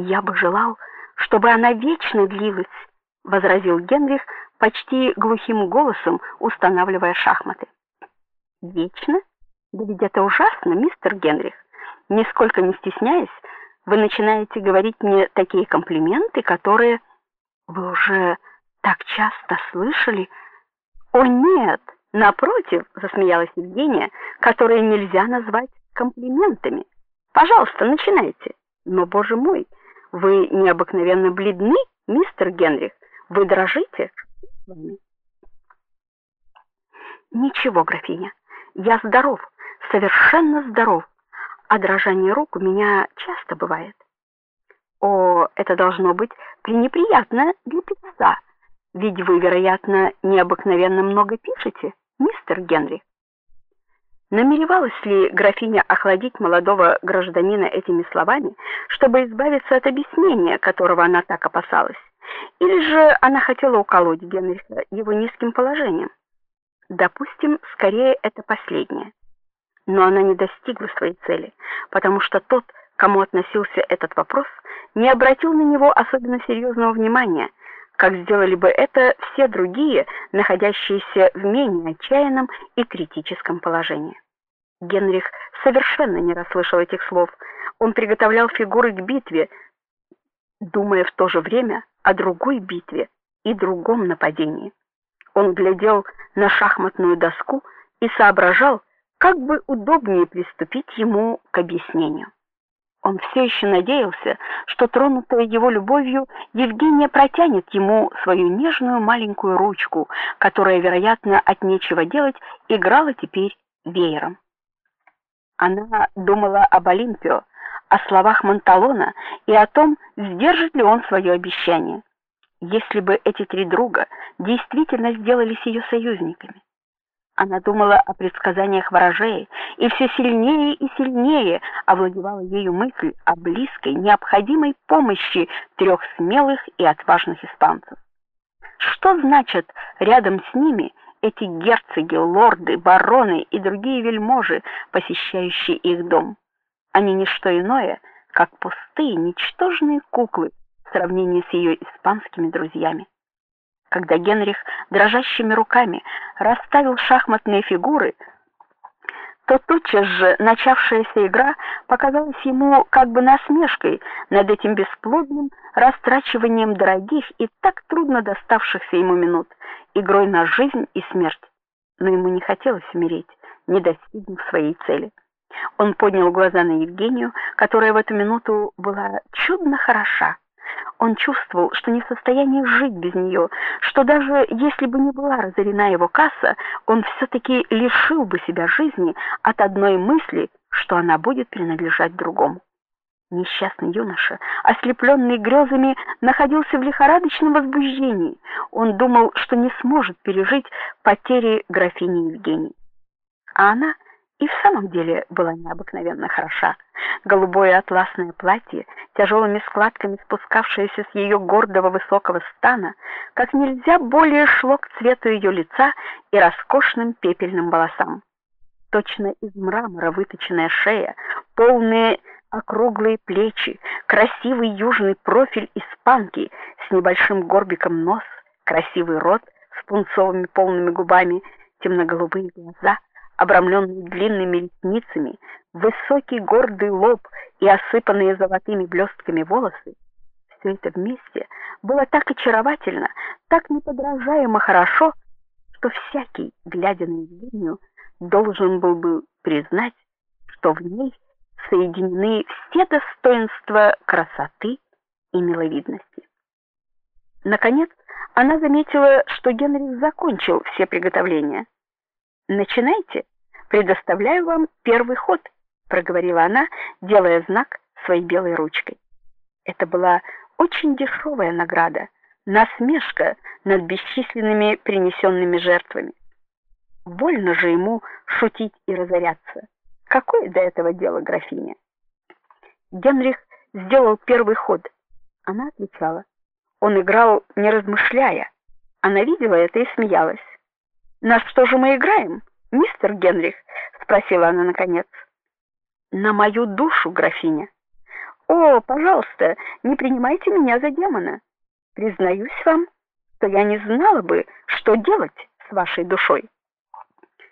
Я бы желал, чтобы она вечно длилась, возразил Генрих почти глухим голосом, устанавливая шахматы. Вечно? Да ведь это ужасно, мистер Генрих. Нисколько не стесняясь, вы начинаете говорить мне такие комплименты, которые вы уже так часто слышали. О нет, напротив, засмеялась Евгения, которые нельзя назвать комплиментами. Пожалуйста, начинайте. Но, боже мой, вы необыкновенно бледны, мистер Генрих. Вы дрожите? Ничего, графиня. Я здоров, совершенно здоров. А дрожание рук у меня часто бывает. О, это должно быть пренеприятно для писца. Ведь вы, вероятно, необыкновенно много пишете, мистер Генри. Намеревалась ли графиня охладить молодого гражданина этими словами, чтобы избавиться от объяснения, которого она так опасалась? Или же она хотела уколоть Генриха его низким положением? Допустим, скорее это последнее. Но она не достигла своей цели, потому что тот, кому относился этот вопрос, не обратил на него особенно серьезного внимания, как сделали бы это все другие, находящиеся в менее отчаянном и критическом положении. Генрих совершенно не расслышал этих слов. Он приготовлял фигуры к битве, думая в то же время о другой битве и другом нападении. Он глядел на шахматную доску и соображал, как бы удобнее приступить ему к объяснению. Он все еще надеялся, что тронутая его любовью Евгения протянет ему свою нежную маленькую ручку, которая, вероятно, от нечего делать играла теперь веером. Она думала об Олимпио, о словах Монталона и о том, сдержит ли он свое обещание. Если бы эти три друга действительно сделались ее союзниками, она думала о предсказаниях ворожея, и все сильнее и сильнее овладевала ею мысль о близкой, необходимой помощи трех смелых и отважных испанцев. Что значит рядом с ними эти герцоги, лорды, бароны и другие вельможи, посещающие их дом? Они не что иное, как пустые, ничтожные куклы в сравнении с ее испанскими друзьями. Когда Генрих дрожащими руками расставил шахматные фигуры, то тотчас же начавшаяся игра показалась ему как бы насмешкой над этим бесплодным растрачиванием дорогих и так трудно доставшихся ему минут, игрой на жизнь и смерть. Но ему не хотелось умереть, не достигнув своей цели. Он поднял глаза на Евгению, которая в эту минуту была чудно хороша. Он чувствовал, что не в состоянии жить без нее, что даже если бы не была разорена его касса, он все таки лишил бы себя жизни от одной мысли, что она будет принадлежать другому. Несчастный юноша, ослепленный грезами, находился в лихорадочном возбуждении. Он думал, что не сможет пережить потери графини Евгении. А она и в самом деле была необыкновенно хороша. Голубое атласное платье, тяжелыми складками спускавшееся с ее гордого высокого стана, как нельзя более шло к цвету ее лица и роскошным пепельным волосам. Точно из мрамора выточенная шея, полные округлые плечи, красивый южный профиль испанки с небольшим горбиком нос, красивый рот с пунцовыми полными губами, темно-голубые глаза — обрамленный длинными ресницами, высокий гордый лоб и осыпанные золотыми блестками волосы, все это вместе было так очаровательно, так неподражаемо хорошо, что всякий, глядя на Евгению, должен был бы признать, что в ней соединены все достоинства красоты и миловидности. Наконец, она заметила, что Генрих закончил все приготовления. Начинайте. Предоставляю вам первый ход, проговорила она, делая знак своей белой ручкой. Это была очень дешевая награда, насмешка над бесчисленными принесенными жертвами. Больно же ему шутить и разоряться. Какое до этого дело графиня? Генрих сделал первый ход. Она отвечала. Он играл не размышляя. Она видела это и смеялась. На что же мы играем, мистер Генрих? спросила она наконец. На мою душу, графиня. О, пожалуйста, не принимайте меня за демона. Признаюсь вам, что я не знала бы, что делать с вашей душой.